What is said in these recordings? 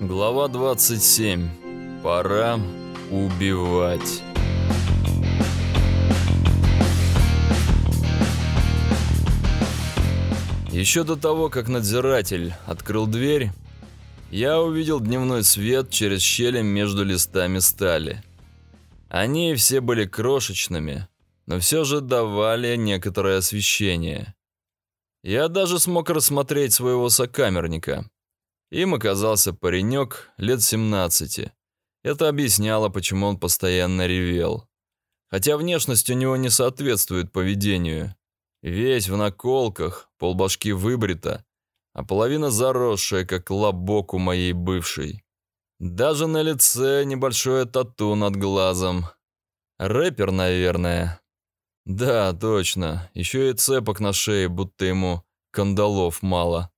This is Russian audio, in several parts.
Глава 27. Пора убивать. Еще до того, как надзиратель открыл дверь, я увидел дневной свет через щели между листами стали. Они все были крошечными, но все же давали некоторое освещение. Я даже смог рассмотреть своего сокамерника. Им оказался паренек лет 17. Это объясняло, почему он постоянно ревел. Хотя внешность у него не соответствует поведению. Весь в наколках, полбашки выбрита, а половина заросшая, как лобок у моей бывшей. Даже на лице небольшое тату над глазом. Рэпер, наверное. Да, точно. Еще и цепок на шее, будто ему кандалов мало.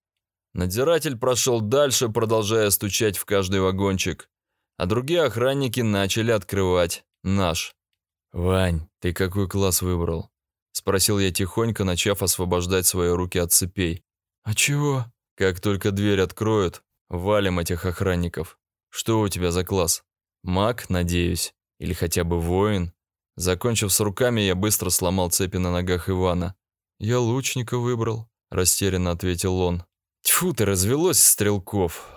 Надзиратель прошел дальше, продолжая стучать в каждый вагончик, а другие охранники начали открывать наш. «Вань, ты какой класс выбрал?» – спросил я тихонько, начав освобождать свои руки от цепей. «А чего?» «Как только дверь откроют, валим этих охранников. Что у тебя за класс? Маг, надеюсь? Или хотя бы воин?» Закончив с руками, я быстро сломал цепи на ногах Ивана. «Я лучника выбрал», – растерянно ответил он. Тьфу ты, развелось стрелков.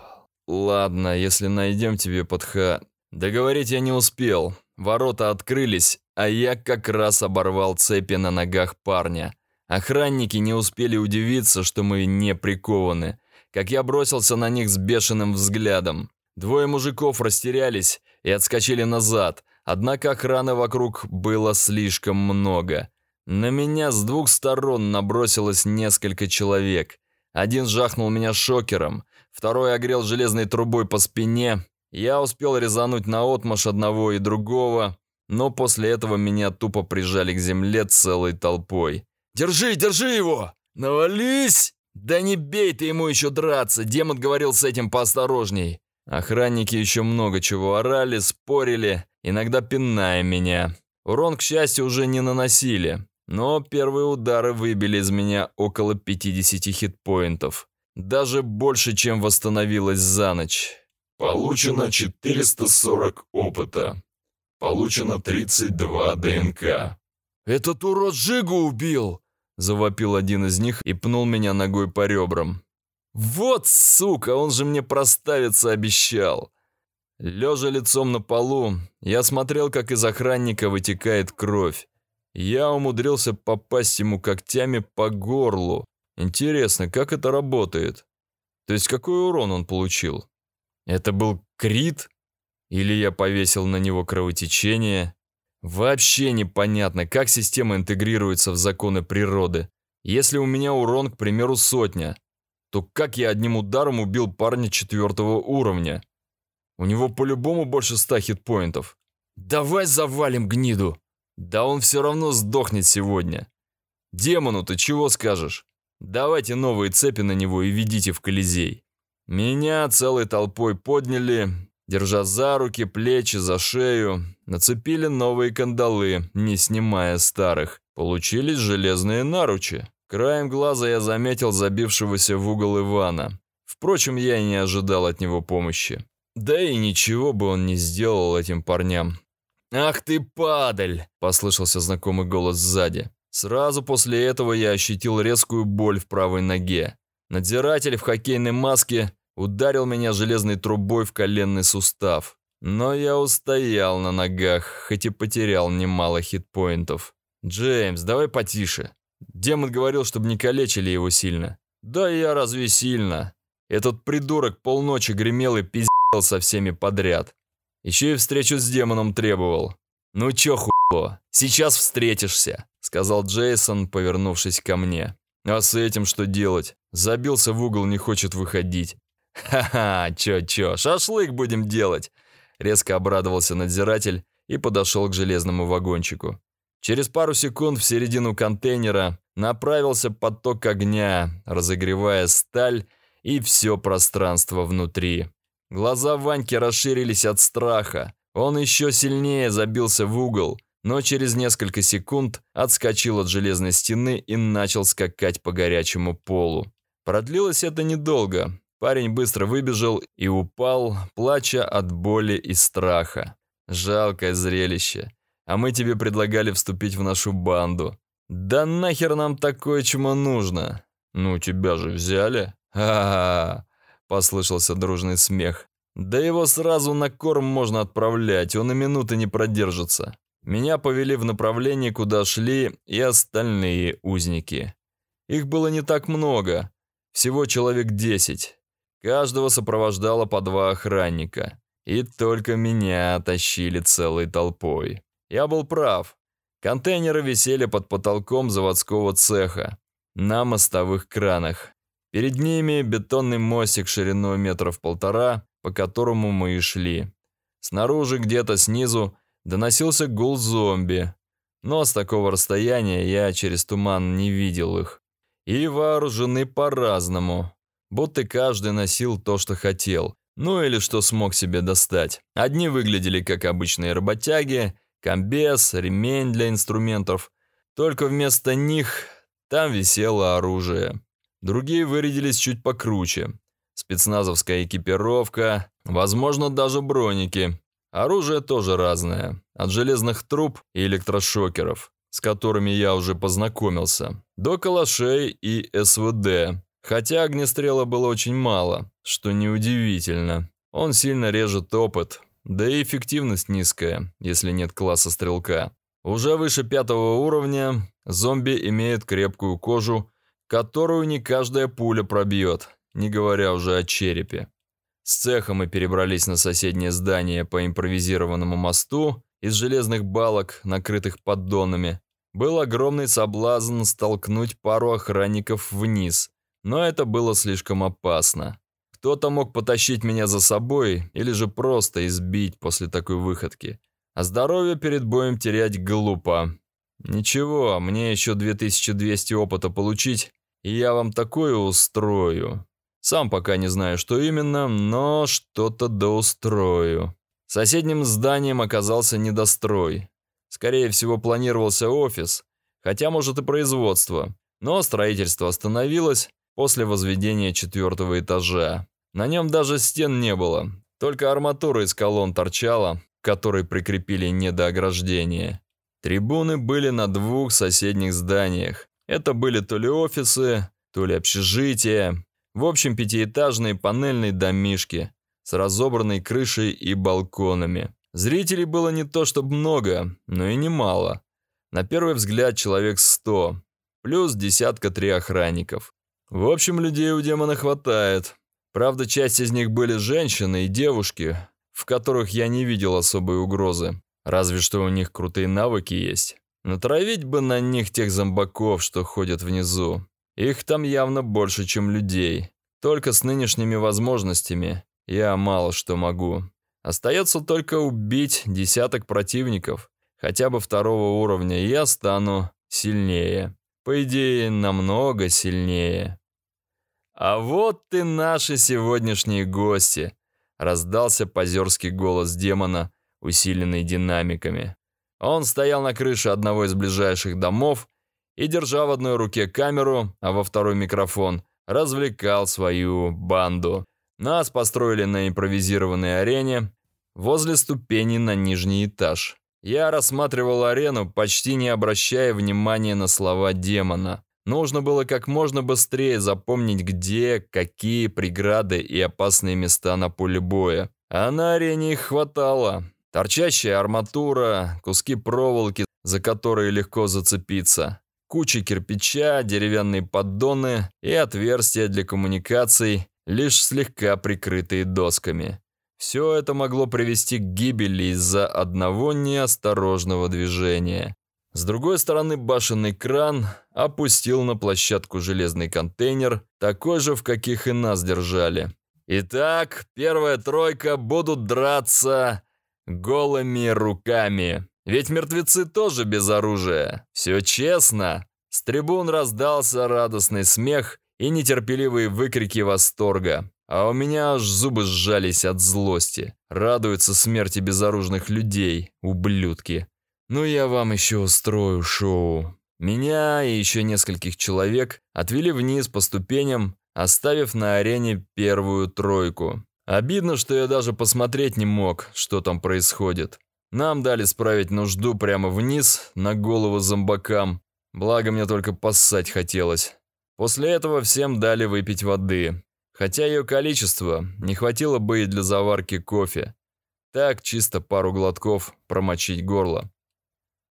Ладно, если найдем тебе подха... Договорить я не успел. Ворота открылись, а я как раз оборвал цепи на ногах парня. Охранники не успели удивиться, что мы не прикованы. Как я бросился на них с бешеным взглядом. Двое мужиков растерялись и отскочили назад, однако охраны вокруг было слишком много. На меня с двух сторон набросилось несколько человек. Один жахнул меня шокером, второй огрел железной трубой по спине. Я успел резануть наотмашь одного и другого, но после этого меня тупо прижали к земле целой толпой. «Держи, держи его! Навались!» «Да не бей ты ему еще драться!» Демон говорил с этим поосторожней. Охранники еще много чего орали, спорили, иногда пиная меня. Урон, к счастью, уже не наносили. Но первые удары выбили из меня около 50 хитпоинтов. Даже больше, чем восстановилось за ночь. Получено 440 опыта. Получено 32 ДНК. «Этот урод Жигу убил!» Завопил один из них и пнул меня ногой по ребрам. «Вот сука, он же мне проставиться обещал!» Лежа лицом на полу, я смотрел, как из охранника вытекает кровь. Я умудрился попасть ему когтями по горлу. Интересно, как это работает? То есть какой урон он получил? Это был крит? Или я повесил на него кровотечение? Вообще непонятно, как система интегрируется в законы природы. Если у меня урон, к примеру, сотня, то как я одним ударом убил парня четвертого уровня? У него по-любому больше ста хитпоинтов. Давай завалим гниду! Да он все равно сдохнет сегодня. Демону ты чего скажешь? Давайте новые цепи на него и ведите в Колизей. Меня целой толпой подняли, держа за руки, плечи, за шею, нацепили новые кандалы, не снимая старых. Получились железные наручи. Краем глаза я заметил забившегося в угол Ивана. Впрочем, я и не ожидал от него помощи. Да и ничего бы он не сделал этим парням. «Ах ты, падаль!» – послышался знакомый голос сзади. Сразу после этого я ощутил резкую боль в правой ноге. Надзиратель в хоккейной маске ударил меня железной трубой в коленный сустав. Но я устоял на ногах, хоть и потерял немало хитпоинтов. «Джеймс, давай потише». Демон говорил, чтобы не калечили его сильно. «Да я разве сильно?» Этот придурок полночи гремел и пиздел со всеми подряд. Еще и встречу с демоном требовал. «Ну чё, хуйло, сейчас встретишься», — сказал Джейсон, повернувшись ко мне. «А с этим что делать? Забился в угол, не хочет выходить». «Ха-ха, чё-чё, шашлык будем делать!» Резко обрадовался надзиратель и подошел к железному вагончику. Через пару секунд в середину контейнера направился поток огня, разогревая сталь и все пространство внутри. Глаза Ваньки расширились от страха. Он еще сильнее забился в угол, но через несколько секунд отскочил от железной стены и начал скакать по горячему полу. Продлилось это недолго. Парень быстро выбежал и упал, плача от боли и страха. Жалкое зрелище. А мы тебе предлагали вступить в нашу банду. Да нахер нам такое, чему нужно? Ну, тебя же взяли. Ха-ха-ха. Послышался дружный смех. Да его сразу на корм можно отправлять, он и минуты не продержится. Меня повели в направлении, куда шли и остальные узники. Их было не так много, всего человек десять. Каждого сопровождало по два охранника. И только меня тащили целой толпой. Я был прав. Контейнеры висели под потолком заводского цеха, на мостовых кранах. Перед ними бетонный мостик шириной метров полтора, по которому мы и шли. Снаружи, где-то снизу, доносился гул зомби. Но с такого расстояния я через туман не видел их. И вооружены по-разному. Будто каждый носил то, что хотел. Ну или что смог себе достать. Одни выглядели как обычные работяги, комбез, ремень для инструментов. Только вместо них там висело оружие. Другие вырядились чуть покруче. Спецназовская экипировка, возможно, даже броники. Оружие тоже разное. От железных труб и электрошокеров, с которыми я уже познакомился, до калашей и СВД. Хотя огнестрела было очень мало, что неудивительно. Он сильно режет опыт, да и эффективность низкая, если нет класса стрелка. Уже выше пятого уровня зомби имеют крепкую кожу, которую не каждая пуля пробьет, не говоря уже о черепе. С цеха мы перебрались на соседнее здание по импровизированному мосту из железных балок, накрытых поддонами. Был огромный соблазн столкнуть пару охранников вниз, но это было слишком опасно. Кто-то мог потащить меня за собой или же просто избить после такой выходки. А здоровье перед боем терять глупо. Ничего, мне еще 2200 опыта получить, и я вам такое устрою. Сам пока не знаю, что именно, но что-то доустрою. Соседним зданием оказался недострой. Скорее всего, планировался офис, хотя, может, и производство. Но строительство остановилось, после возведения четвертого этажа. На нем даже стен не было, только арматура из колонн торчала, которой прикрепили недоограждение. Трибуны были на двух соседних зданиях. Это были то ли офисы, то ли общежития. В общем, пятиэтажные панельные домишки с разобранной крышей и балконами. Зрителей было не то чтобы много, но и немало. На первый взгляд человек сто, плюс десятка три охранников. В общем, людей у демона хватает. Правда, часть из них были женщины и девушки, в которых я не видел особой угрозы. Разве что у них крутые навыки есть. Натравить бы на них тех зомбаков, что ходят внизу. Их там явно больше, чем людей. Только с нынешними возможностями я мало что могу. Остается только убить десяток противников, хотя бы второго уровня, и я стану сильнее. По идее, намного сильнее. «А вот ты наши сегодняшние гости!» Раздался позерский голос демона, усиленный динамиками. Он стоял на крыше одного из ближайших домов и, держа в одной руке камеру, а во второй микрофон, развлекал свою банду. Нас построили на импровизированной арене возле ступеней на нижний этаж. Я рассматривал арену, почти не обращая внимания на слова демона. Нужно было как можно быстрее запомнить, где, какие преграды и опасные места на поле боя. А на арене их хватало. Торчащая арматура, куски проволоки, за которые легко зацепиться, куча кирпича, деревянные поддоны и отверстия для коммуникаций, лишь слегка прикрытые досками. Все это могло привести к гибели из-за одного неосторожного движения. С другой стороны башенный кран опустил на площадку железный контейнер, такой же, в каких и нас держали. Итак, первая тройка будут драться голыми руками. Ведь мертвецы тоже без оружия. Все честно. С трибун раздался радостный смех и нетерпеливые выкрики восторга. А у меня аж зубы сжались от злости. Радуются смерти безоружных людей, ублюдки. «Ну я вам еще устрою шоу». Меня и еще нескольких человек отвели вниз по ступеням, оставив на арене первую тройку. Обидно, что я даже посмотреть не мог, что там происходит. Нам дали справить нужду прямо вниз, на голову зомбакам. Благо мне только поссать хотелось. После этого всем дали выпить воды. Хотя ее количество не хватило бы и для заварки кофе. Так, чисто пару глотков промочить горло.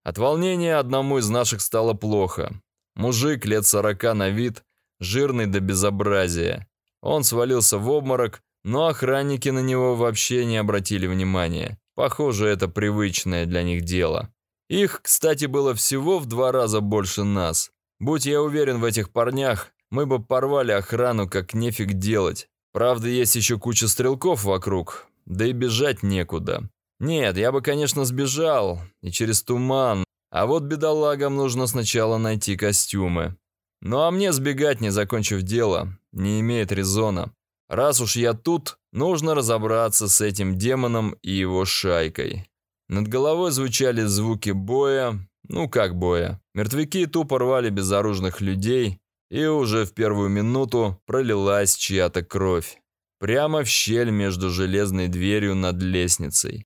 От волнения одному из наших стало плохо. Мужик лет сорока на вид, жирный до безобразия. Он свалился в обморок, но охранники на него вообще не обратили внимания. Похоже, это привычное для них дело. Их, кстати, было всего в два раза больше нас. Будь я уверен в этих парнях, мы бы порвали охрану, как нефиг делать. Правда, есть еще куча стрелков вокруг, да и бежать некуда. Нет, я бы, конечно, сбежал, и через туман, а вот бедолагам нужно сначала найти костюмы. Ну а мне сбегать, не закончив дело, не имеет резона. Раз уж я тут, нужно разобраться с этим демоном и его шайкой. Над головой звучали звуки боя, ну как боя. Мертвяки тупо рвали безоружных людей, и уже в первую минуту пролилась чья-то кровь. Прямо в щель между железной дверью над лестницей.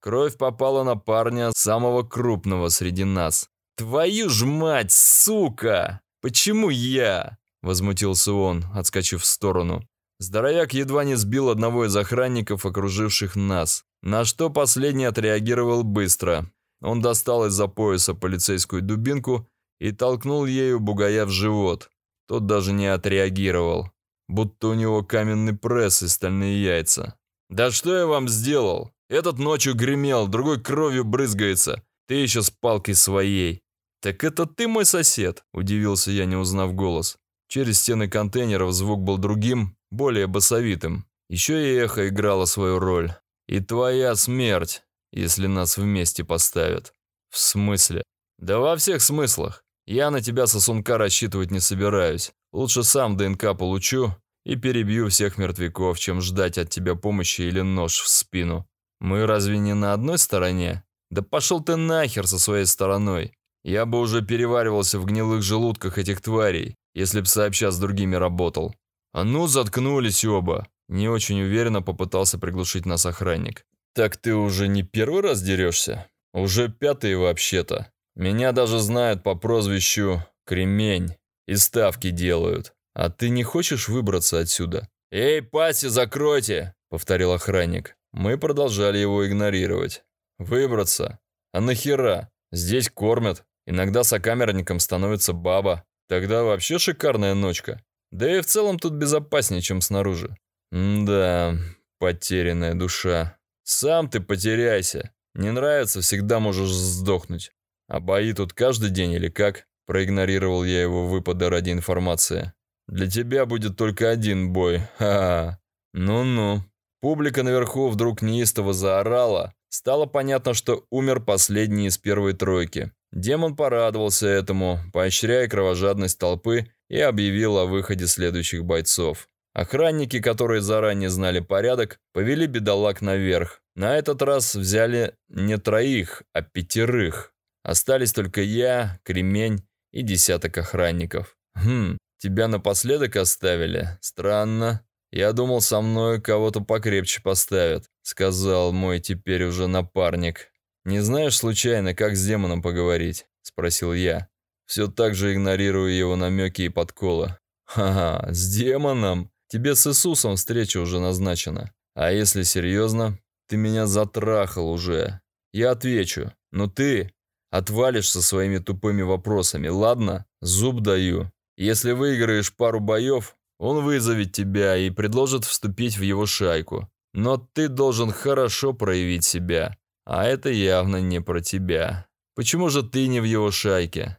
Кровь попала на парня, самого крупного среди нас. «Твою ж мать, сука! Почему я?» Возмутился он, отскочив в сторону. Здоровяк едва не сбил одного из охранников, окруживших нас, на что последний отреагировал быстро. Он достал из-за пояса полицейскую дубинку и толкнул ею бугая в живот. Тот даже не отреагировал, будто у него каменный пресс и стальные яйца. «Да что я вам сделал? Этот ночью гремел, другой кровью брызгается. Ты еще с палкой своей». «Так это ты мой сосед?» – удивился я, не узнав голос. Через стены контейнеров звук был другим, более басовитым. Еще и эхо играло свою роль. И твоя смерть, если нас вместе поставят. В смысле? Да во всех смыслах. Я на тебя, сосунка, рассчитывать не собираюсь. Лучше сам ДНК получу и перебью всех мертвяков, чем ждать от тебя помощи или нож в спину. Мы разве не на одной стороне? Да пошел ты нахер со своей стороной. Я бы уже переваривался в гнилых желудках этих тварей, если б сообща с другими работал. «А ну, заткнулись оба!» Не очень уверенно попытался приглушить нас охранник. «Так ты уже не первый раз дерешься? Уже пятый вообще-то. Меня даже знают по прозвищу Кремень. И ставки делают. А ты не хочешь выбраться отсюда?» «Эй, паси, закройте!» — повторил охранник. Мы продолжали его игнорировать. «Выбраться? А нахера? Здесь кормят. Иногда сокамерником становится баба. Тогда вообще шикарная ночка. Да и в целом тут безопаснее, чем снаружи. Да, потерянная душа. Сам ты потеряйся. Не нравится, всегда можешь сдохнуть. А бои тут каждый день или как? Проигнорировал я его выпады ради информации. Для тебя будет только один бой. Ха-ха. Ну-ну. Публика наверху вдруг неистово заорала. Стало понятно, что умер последний из первой тройки. Демон порадовался этому, поощряя кровожадность толпы и объявил о выходе следующих бойцов. Охранники, которые заранее знали порядок, повели бедолаг наверх. На этот раз взяли не троих, а пятерых. Остались только я, Кремень и десяток охранников. Хм, тебя напоследок оставили? Странно. Я думал, со мной кого-то покрепче поставят, сказал мой теперь уже напарник. Не знаешь случайно, как с демоном поговорить? Спросил я все так же игнорирую его намеки и подколы. «Ха-ха, с демоном? Тебе с Иисусом встреча уже назначена. А если серьезно, ты меня затрахал уже. Я отвечу, но ты отвалишь со своими тупыми вопросами, ладно? Зуб даю. Если выиграешь пару боев, он вызовет тебя и предложит вступить в его шайку. Но ты должен хорошо проявить себя. А это явно не про тебя. Почему же ты не в его шайке?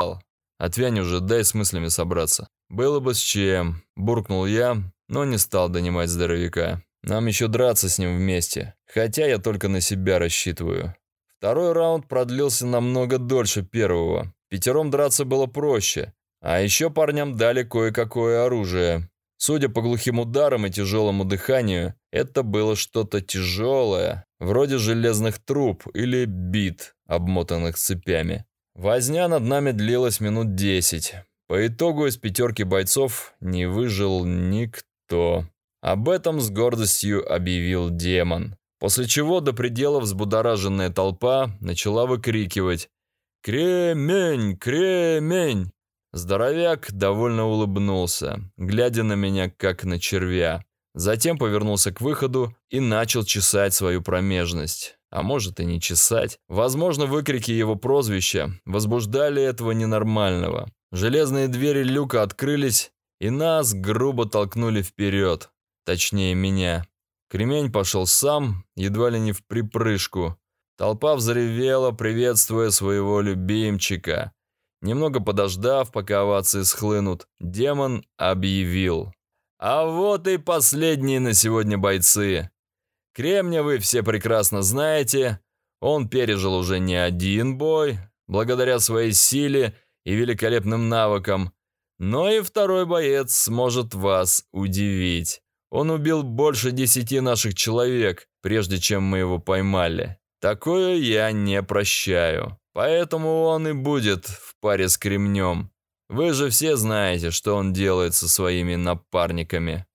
Заебал. Отвянь уже, дай с мыслями собраться. Было бы с чем. Буркнул я, но не стал донимать здоровяка. Нам еще драться с ним вместе. Хотя я только на себя рассчитываю. Второй раунд продлился намного дольше первого. Пятером драться было проще. А еще парням дали кое-какое оружие. Судя по глухим ударам и тяжелому дыханию, это было что-то тяжелое, вроде железных труб или бит, обмотанных цепями. Возня над нами длилась минут десять. По итогу из пятерки бойцов не выжил никто. Об этом с гордостью объявил демон. После чего до предела взбудораженная толпа начала выкрикивать «Кремень! Кремень!». Здоровяк довольно улыбнулся, глядя на меня как на червя. Затем повернулся к выходу и начал чесать свою промежность. А может и не чесать. Возможно, выкрики его прозвища возбуждали этого ненормального. Железные двери люка открылись, и нас грубо толкнули вперед. Точнее, меня. Кремень пошел сам, едва ли не в припрыжку. Толпа взревела, приветствуя своего любимчика. Немного подождав, пока овации схлынут, демон объявил. «А вот и последние на сегодня бойцы. Кремня вы все прекрасно знаете. Он пережил уже не один бой, благодаря своей силе и великолепным навыкам. Но и второй боец сможет вас удивить. Он убил больше десяти наших человек, прежде чем мы его поймали. Такое я не прощаю. Поэтому он и будет в паре с кремнем. Вы же все знаете, что он делает со своими напарниками.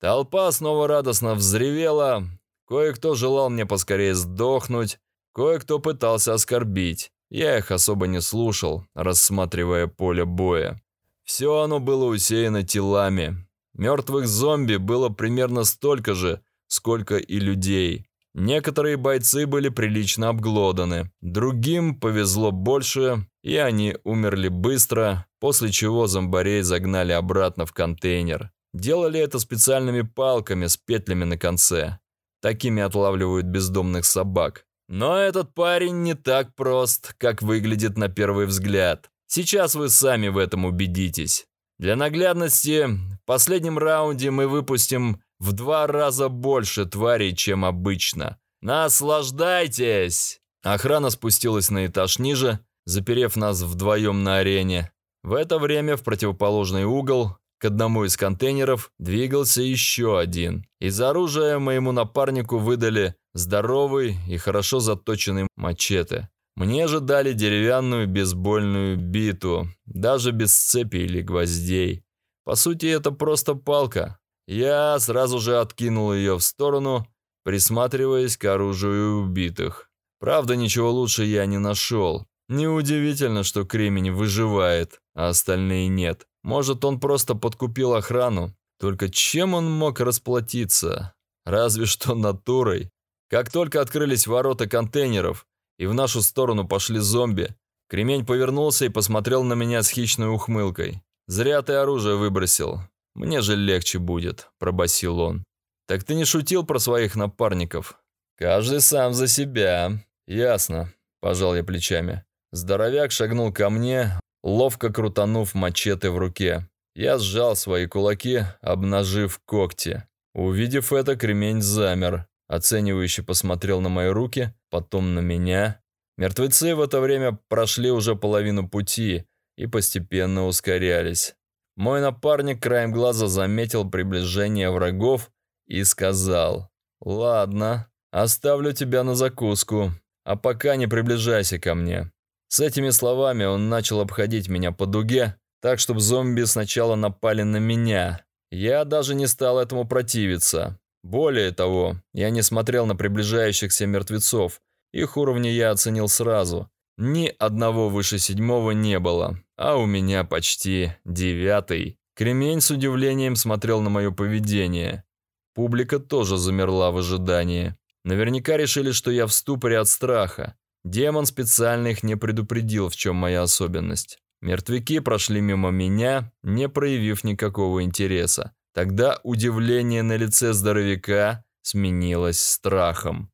Толпа снова радостно взревела. Кое-кто желал мне поскорее сдохнуть, кое-кто пытался оскорбить. Я их особо не слушал, рассматривая поле боя. Все оно было усеяно телами, Мертвых зомби было примерно столько же, сколько и людей. Некоторые бойцы были прилично обглоданы, другим повезло больше, и они умерли быстро, после чего зомбарей загнали обратно в контейнер. Делали это специальными палками с петлями на конце. Такими отлавливают бездомных собак. Но этот парень не так прост, как выглядит на первый взгляд. Сейчас вы сами в этом убедитесь. Для наглядности, в последнем раунде мы выпустим в два раза больше тварей, чем обычно. Наслаждайтесь! Охрана спустилась на этаж ниже, заперев нас вдвоем на арене. В это время в противоположный угол к одному из контейнеров двигался еще один. Из оружия моему напарнику выдали здоровый и хорошо заточенный мачете. Мне же дали деревянную бейсбольную биту, даже без цепи или гвоздей. По сути, это просто палка. Я сразу же откинул ее в сторону, присматриваясь к оружию убитых. Правда, ничего лучше я не нашел. Неудивительно, что Кремень выживает, а остальные нет. Может, он просто подкупил охрану. Только чем он мог расплатиться? Разве что натурой. Как только открылись ворота контейнеров, и в нашу сторону пошли зомби. Кремень повернулся и посмотрел на меня с хищной ухмылкой. «Зря ты оружие выбросил. Мне же легче будет», – пробасил он. «Так ты не шутил про своих напарников?» «Каждый сам за себя». «Ясно», – пожал я плечами. Здоровяк шагнул ко мне, ловко крутанув мачете в руке. Я сжал свои кулаки, обнажив когти. Увидев это, кремень замер. Оценивающе посмотрел на мои руки, потом на меня. Мертвецы в это время прошли уже половину пути и постепенно ускорялись. Мой напарник краем глаза заметил приближение врагов и сказал, «Ладно, оставлю тебя на закуску, а пока не приближайся ко мне». С этими словами он начал обходить меня по дуге, так, чтобы зомби сначала напали на меня. Я даже не стал этому противиться. Более того, я не смотрел на приближающихся мертвецов. Их уровни я оценил сразу. Ни одного выше седьмого не было, а у меня почти девятый. Кремень с удивлением смотрел на мое поведение. Публика тоже замерла в ожидании. Наверняка решили, что я в ступоре от страха. Демон специально их не предупредил, в чем моя особенность. Мертвяки прошли мимо меня, не проявив никакого интереса. Тогда удивление на лице здоровяка сменилось страхом.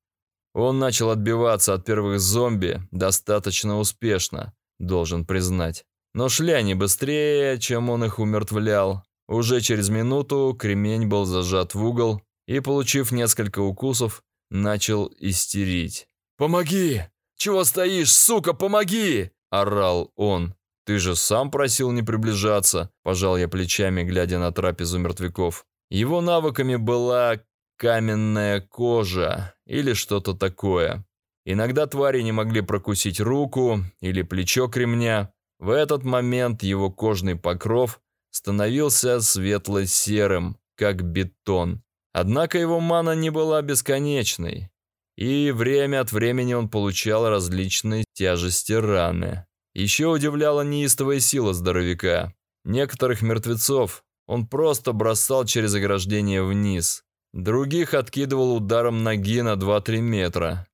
Он начал отбиваться от первых зомби достаточно успешно, должен признать. Но шли они быстрее, чем он их умертвлял. Уже через минуту кремень был зажат в угол и, получив несколько укусов, начал истерить. «Помоги! Чего стоишь, сука, помоги!» – орал он. «Ты же сам просил не приближаться», – пожал я плечами, глядя на трапезу мертвяков. Его навыками была каменная кожа или что-то такое. Иногда твари не могли прокусить руку или плечо кремня. В этот момент его кожный покров становился светло-серым, как бетон. Однако его мана не была бесконечной, и время от времени он получал различные тяжести раны. Еще удивляла неистовая сила здоровяка. Некоторых мертвецов он просто бросал через ограждение вниз, других откидывал ударом ноги на 2-3 метра.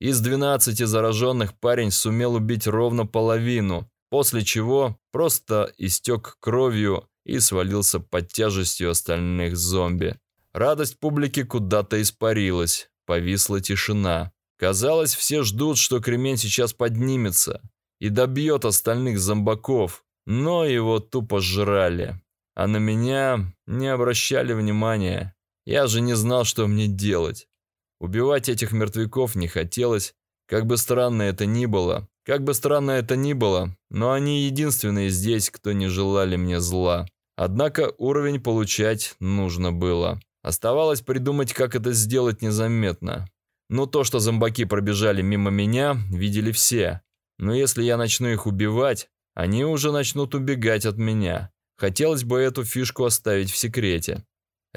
Из 12 зараженных парень сумел убить ровно половину, после чего просто истек кровью и свалился под тяжестью остальных зомби. Радость публики куда-то испарилась, повисла тишина. Казалось, все ждут, что кремень сейчас поднимется и добьет остальных зомбаков, но его тупо жрали. А на меня не обращали внимания. Я же не знал, что мне делать. Убивать этих мертвяков не хотелось, как бы странно это ни было. Как бы странно это ни было, но они единственные здесь, кто не желали мне зла. Однако уровень получать нужно было. Оставалось придумать, как это сделать незаметно. Но то, что зомбаки пробежали мимо меня, видели все. Но если я начну их убивать, они уже начнут убегать от меня. Хотелось бы эту фишку оставить в секрете.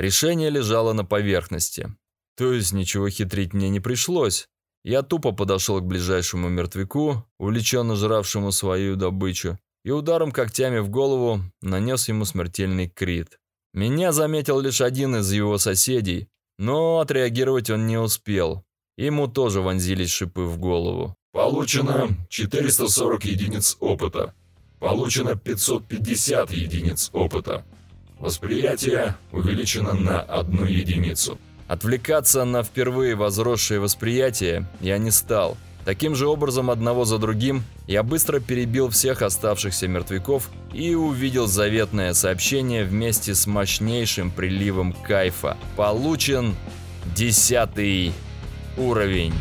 Решение лежало на поверхности. То есть ничего хитрить мне не пришлось. Я тупо подошел к ближайшему мертвяку, увлеченно жравшему свою добычу, и ударом когтями в голову нанес ему смертельный крит. Меня заметил лишь один из его соседей, но отреагировать он не успел. Ему тоже вонзились шипы в голову. Получено 440 единиц опыта. Получено 550 единиц опыта. Восприятие увеличено на одну единицу. Отвлекаться на впервые возросшее восприятие я не стал – Таким же образом, одного за другим, я быстро перебил всех оставшихся мертвяков и увидел заветное сообщение вместе с мощнейшим приливом кайфа. Получен десятый уровень.